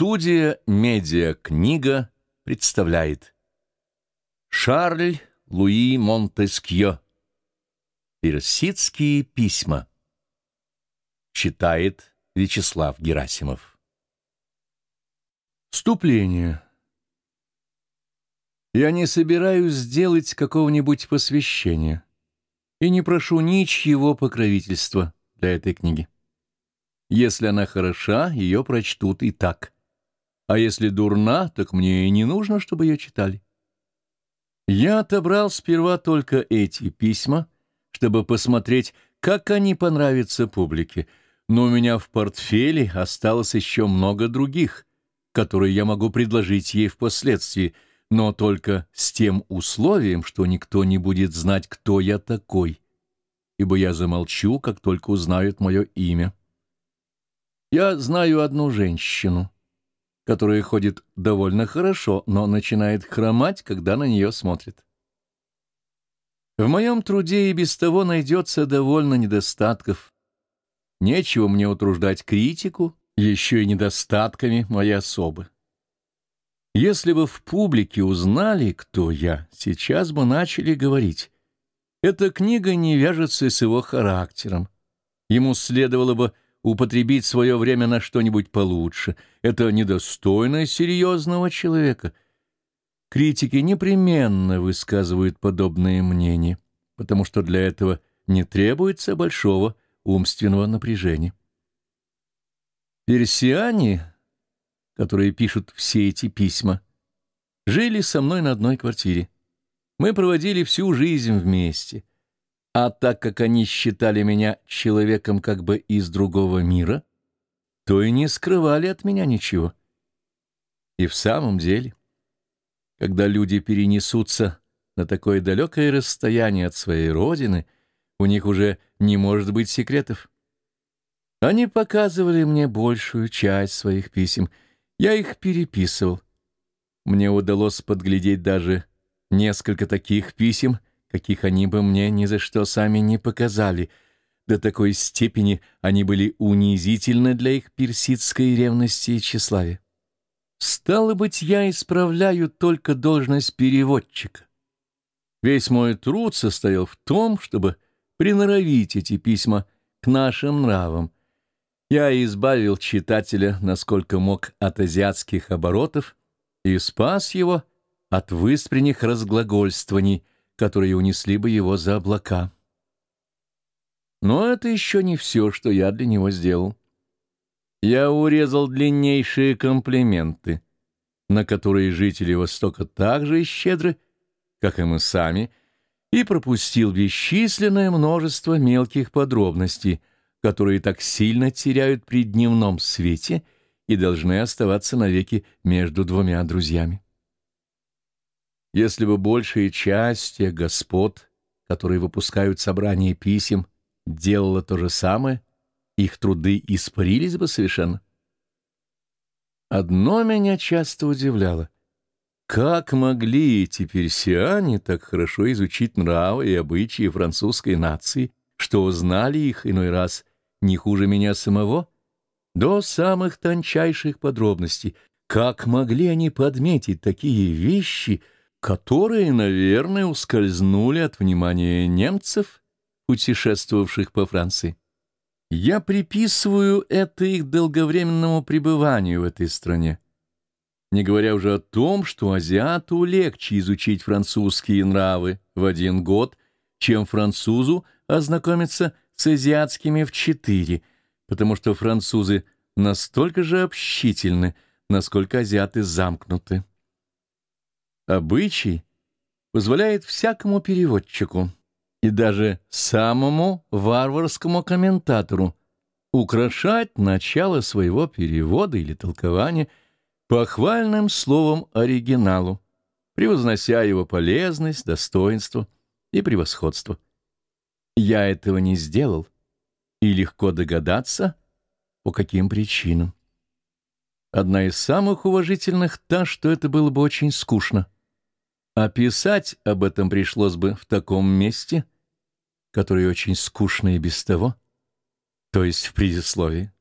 Студия «Медиа-книга» представляет. Шарль Луи Монтескье «Персидские письма» Читает Вячеслав Герасимов. Вступление. Я не собираюсь сделать какого-нибудь посвящения и не прошу ничьего покровительства для этой книги. Если она хороша, ее прочтут и так. А если дурна, так мне и не нужно, чтобы ее читали. Я отобрал сперва только эти письма, чтобы посмотреть, как они понравятся публике, но у меня в портфеле осталось еще много других, которые я могу предложить ей впоследствии, но только с тем условием, что никто не будет знать, кто я такой, ибо я замолчу, как только узнают мое имя. Я знаю одну женщину, которая ходит довольно хорошо, но начинает хромать, когда на нее смотрят. В моем труде и без того найдется довольно недостатков. Нечего мне утруждать критику, еще и недостатками моей особы. Если бы в публике узнали, кто я, сейчас бы начали говорить. Эта книга не вяжется с его характером. Ему следовало бы употребить свое время на что-нибудь получше. Это недостойно серьезного человека. Критики непременно высказывают подобные мнения, потому что для этого не требуется большого умственного напряжения. Персиане, которые пишут все эти письма, жили со мной на одной квартире. Мы проводили всю жизнь вместе — а так как они считали меня человеком как бы из другого мира, то и не скрывали от меня ничего. И в самом деле, когда люди перенесутся на такое далекое расстояние от своей родины, у них уже не может быть секретов. Они показывали мне большую часть своих писем. Я их переписывал. Мне удалось подглядеть даже несколько таких писем — каких они бы мне ни за что сами не показали. До такой степени они были унизительны для их персидской ревности и тщеславия. Стало быть, я исправляю только должность переводчика. Весь мой труд состоял в том, чтобы приноровить эти письма к нашим нравам. Я избавил читателя, насколько мог, от азиатских оборотов и спас его от выспренних разглагольствований, которые унесли бы его за облака. Но это еще не все, что я для него сделал. Я урезал длиннейшие комплименты, на которые жители Востока так же щедры, как и мы сами, и пропустил бесчисленное множество мелких подробностей, которые так сильно теряют при дневном свете и должны оставаться навеки между двумя друзьями. Если бы большая часть тех господ, которые выпускают собрание писем, делала то же самое, их труды испарились бы совершенно. Одно меня часто удивляло. Как могли эти персиане так хорошо изучить нравы и обычаи французской нации, что узнали их иной раз не хуже меня самого? До самых тончайших подробностей. Как могли они подметить такие вещи — которые, наверное, ускользнули от внимания немцев, путешествовавших по Франции. Я приписываю это их долговременному пребыванию в этой стране, не говоря уже о том, что азиату легче изучить французские нравы в один год, чем французу ознакомиться с азиатскими в четыре, потому что французы настолько же общительны, насколько азиаты замкнуты. Обычай позволяет всякому переводчику и даже самому варварскому комментатору украшать начало своего перевода или толкования похвальным словом оригиналу, превознося его полезность, достоинство и превосходство. Я этого не сделал, и легко догадаться, по каким причинам. Одна из самых уважительных та, что это было бы очень скучно — а писать об этом пришлось бы в таком месте, которое очень скучно и без того, то есть в предисловии.